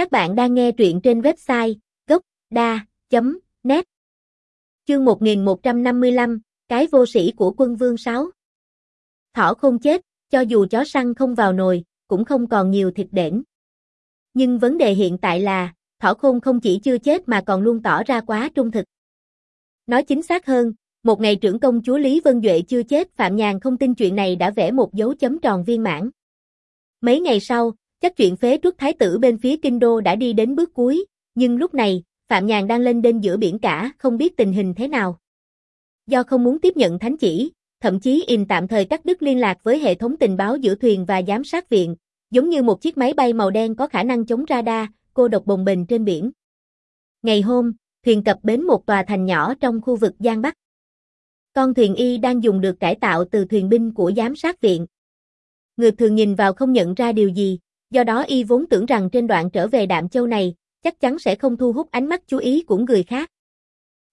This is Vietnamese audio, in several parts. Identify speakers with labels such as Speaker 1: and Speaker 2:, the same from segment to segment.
Speaker 1: Các bạn đang nghe truyện trên website gốc.da.net Chương 1155, Cái vô sĩ của quân vương 6 Thỏ không chết, cho dù chó săn không vào nồi, cũng không còn nhiều thịt đển. Nhưng vấn đề hiện tại là, thỏ khôn không chỉ chưa chết mà còn luôn tỏ ra quá trung thực. Nói chính xác hơn, một ngày trưởng công chúa Lý Vân Duệ chưa chết Phạm Nhàn không tin chuyện này đã vẽ một dấu chấm tròn viên mãn. Mấy ngày sau, chắc chuyện phế truất thái tử bên phía kinh đô đã đi đến bước cuối, nhưng lúc này, Phạm Nhàn đang lên đên giữa biển cả, không biết tình hình thế nào. Do không muốn tiếp nhận thánh chỉ, thậm chí im tạm thời cắt đứt liên lạc với hệ thống tình báo giữa thuyền và giám sát viện, giống như một chiếc máy bay màu đen có khả năng chống radar, cô độc bồng bềnh trên biển. Ngày hôm, thuyền cập bến một tòa thành nhỏ trong khu vực Giang Bắc. Con thuyền y đang dùng được cải tạo từ thuyền binh của giám sát viện. Người thường nhìn vào không nhận ra điều gì, do đó y vốn tưởng rằng trên đoạn trở về Đạm Châu này, chắc chắn sẽ không thu hút ánh mắt chú ý của người khác.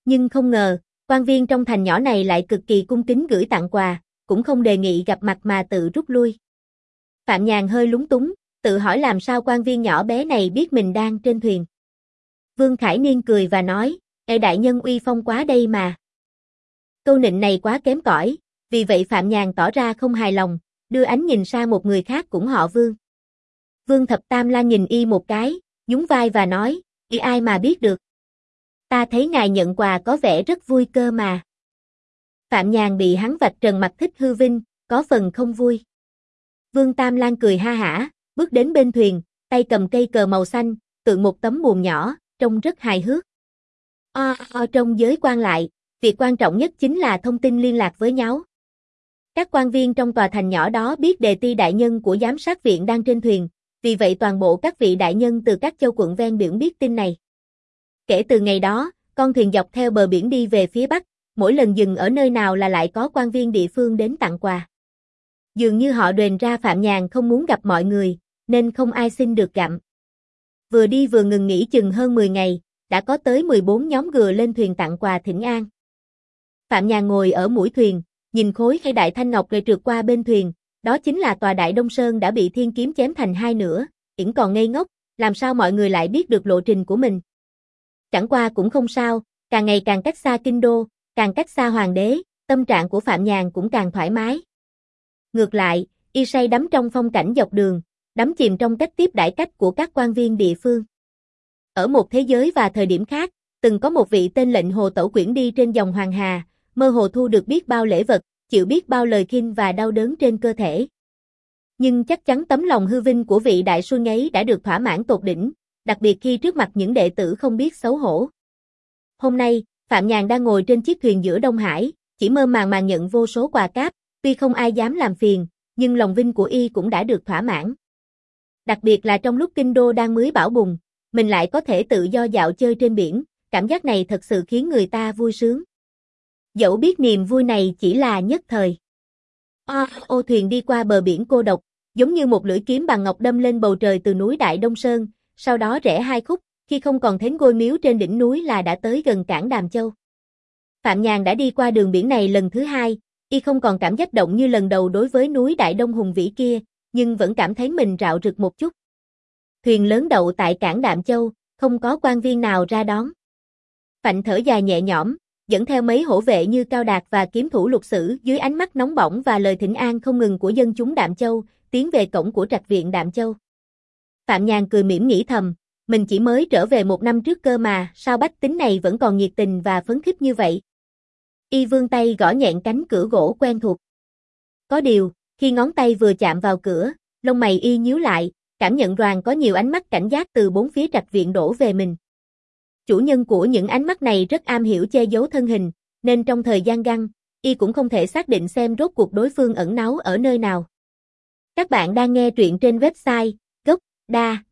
Speaker 1: Nhưng không ngờ, quan viên trong thành nhỏ này lại cực kỳ cung kính gửi tặng quà, cũng không đề nghị gặp mặt mà tự rút lui. Phạm Nhàn hơi lúng túng, tự hỏi làm sao quan viên nhỏ bé này biết mình đang trên thuyền. Vương Khải Niên cười và nói, Ê đại nhân uy phong quá đây mà. Câu nịnh này quá kém cỏi, vì vậy Phạm Nhàn tỏ ra không hài lòng, đưa ánh nhìn sang một người khác cũng họ Vương. Vương Thập Tam la nhìn y một cái, nhún vai và nói, y ai mà biết được. Ta thấy ngài nhận quà có vẻ rất vui cơ mà. Phạm Nhàn bị hắn vạch trần mặt thích hư vinh, có phần không vui. Vương Tam Lan cười ha hả, bước đến bên thuyền, tay cầm cây cờ màu xanh, tượng một tấm buồn nhỏ, trông rất hài hước. O, o trong giới quan lại, việc quan trọng nhất chính là thông tin liên lạc với nhau. Các quan viên trong tòa thành nhỏ đó biết đề ti đại nhân của giám sát viện đang trên thuyền, vì vậy toàn bộ các vị đại nhân từ các châu quận ven biển biết tin này. Kể từ ngày đó, con thuyền dọc theo bờ biển đi về phía bắc, mỗi lần dừng ở nơi nào là lại có quan viên địa phương đến tặng quà. Dường như họ đền ra Phạm Nhàn không muốn gặp mọi người, nên không ai xin được gặm. Vừa đi vừa ngừng nghỉ chừng hơn 10 ngày, đã có tới 14 nhóm gừa lên thuyền tặng quà thỉnh an. Phạm Nhàn ngồi ở mũi thuyền, nhìn khối hay đại thanh ngọc rồi trượt qua bên thuyền, đó chính là tòa đại Đông Sơn đã bị thiên kiếm chém thành hai nửa, yển còn ngây ngốc, làm sao mọi người lại biết được lộ trình của mình. Chẳng qua cũng không sao, càng ngày càng cách xa kinh đô, càng cách xa hoàng đế, tâm trạng của Phạm Nhàn cũng càng thoải mái. Ngược lại, y say đắm trong phong cảnh dọc đường, đắm chìm trong cách tiếp đãi cách của các quan viên địa phương. Ở một thế giới và thời điểm khác, từng có một vị tên lệnh Hồ Tẩu Quyển đi trên dòng Hoàng Hà, mơ hồ thu được biết bao lễ vật, chịu biết bao lời khinh và đau đớn trên cơ thể. Nhưng chắc chắn tấm lòng hư vinh của vị đại sư ấy đã được thỏa mãn tột đỉnh, đặc biệt khi trước mặt những đệ tử không biết xấu hổ. Hôm nay, Phạm Nhàn đang ngồi trên chiếc thuyền giữa Đông Hải, chỉ mơ màng màng nhận vô số quà cáp, tuy không ai dám làm phiền, nhưng lòng vinh của y cũng đã được thỏa mãn. Đặc biệt là trong lúc kinh đô đang mới bão bùng, mình lại có thể tự do dạo chơi trên biển, cảm giác này thật sự khiến người ta vui sướng. Dẫu biết niềm vui này chỉ là nhất thời. O, ô thuyền đi qua bờ biển cô độc, giống như một lưỡi kiếm bằng ngọc đâm lên bầu trời từ núi Đại Đông Sơn, sau đó rẽ hai khúc, khi không còn thấy ngôi miếu trên đỉnh núi là đã tới gần cảng Đàm Châu. Phạm Nhàn đã đi qua đường biển này lần thứ hai, y không còn cảm giác động như lần đầu đối với núi Đại Đông hùng vĩ kia, nhưng vẫn cảm thấy mình rạo rực một chút. Thuyền lớn đậu tại cảng Đạm Châu, không có quan viên nào ra đón. Phạnh thở dài nhẹ nhõm, dẫn theo mấy hổ vệ như Cao Đạt và kiếm thủ lục sử dưới ánh mắt nóng bỏng và lời thỉnh an không ngừng của dân chúng Đạm Châu, tiến về cổng của trạch viện Đạm Châu. Phạm Nhàn cười mỉm nghĩ thầm, mình chỉ mới trở về một năm trước cơ mà, sao bách tính này vẫn còn nhiệt tình và phấn khích như vậy. Y vương tay gõ nhẹn cánh cửa gỗ quen thuộc. Có điều, khi ngón tay vừa chạm vào cửa, lông mày y nhíu lại, cảm nhận đoàn có nhiều ánh mắt cảnh giác từ bốn phía trạch viện đổ về mình. Chủ nhân của những ánh mắt này rất am hiểu che giấu thân hình, nên trong thời gian găng, y cũng không thể xác định xem rốt cuộc đối phương ẩn náu ở nơi nào. Các bạn đang nghe truyện trên website gocda